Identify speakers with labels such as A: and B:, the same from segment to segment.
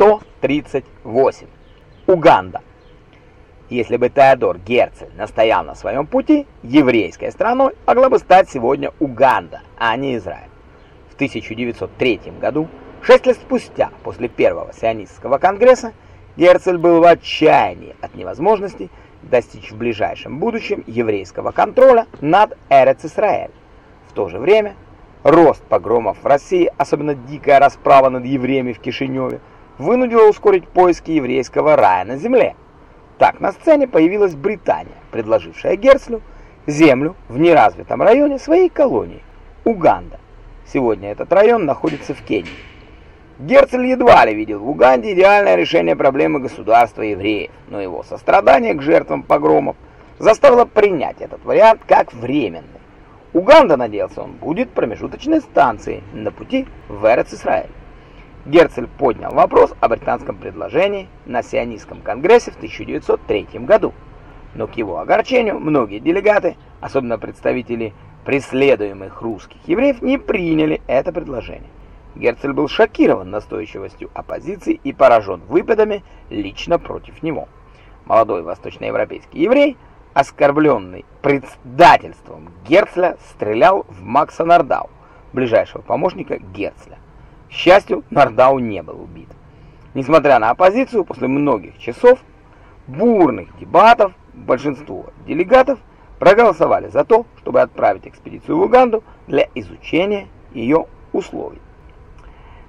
A: 138. Уганда. Если бы Теодор Герцель настоял на своем пути, еврейской страной могла бы стать сегодня Уганда, а не Израиль. В 1903 году, шесть лет спустя, после первого сионистского конгресса, Герцель был в отчаянии от невозможности достичь в ближайшем будущем еврейского контроля над Эрец-Исраэль. В то же время рост погромов в России, особенно дикая расправа над евреями в Кишиневе, вынудила ускорить поиски еврейского рая на земле. Так на сцене появилась Британия, предложившая Герцлю землю в неразвитом районе своей колонии – Уганда. Сегодня этот район находится в Кении. Герцель едва ли видел в Уганде идеальное решение проблемы государства евреев, но его сострадание к жертвам погромов заставило принять этот вариант как временный. Уганда, надеялся он, будет промежуточной станцией на пути в Эрец-Исраэль. Герцель поднял вопрос о британском предложении на сионистском конгрессе в 1903 году, но к его огорчению многие делегаты, особенно представители преследуемых русских евреев, не приняли это предложение. Герцель был шокирован настойчивостью оппозиции и поражен выпадами лично против него. Молодой восточноевропейский еврей, оскорбленный предательством Герцля, стрелял в Макса Нардау, ближайшего помощника Герцля. К счастью, Нардау не был убит. Несмотря на оппозицию, после многих часов бурных дебатов большинство делегатов проголосовали за то, чтобы отправить экспедицию в Уганду для изучения ее условий.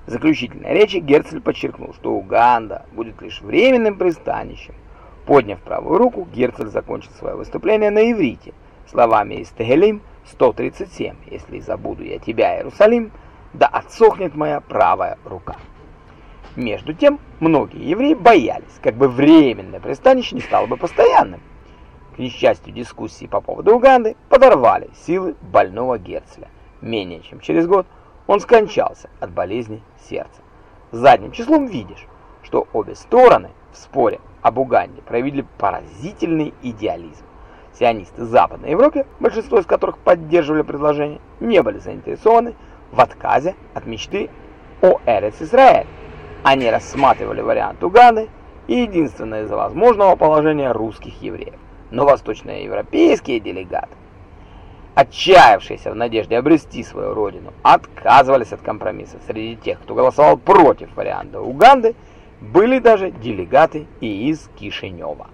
A: В заключительной речи Герцель подчеркнул, что Уганда будет лишь временным пристанищем. Подняв правую руку, Герцель закончил свое выступление на иврите словами из Тегелим 137 «Если забуду я тебя, Иерусалим, да отсохнет моя правая рука». Между тем, многие евреи боялись, как бы временное пристанище не стало бы постоянным. К несчастью, дискуссии по поводу Уганды подорвали силы больного Герцеля. Менее чем через год он скончался от болезни сердца. Задним числом видишь, что обе стороны в споре об Уганде проявили поразительный идеализм. Сионисты Западной Европы, большинство из которых поддерживали предложение, не были заинтересованы отказе от мечты о Эрец-Исраэль. Они рассматривали вариант Уганды и единственное из возможного положения русских евреев. Но восточноевропейские делегаты отчаявшиеся в надежде обрести свою родину, отказывались от компромисса. Среди тех, кто голосовал против варианта Уганды, были даже делегаты и из Кишинева.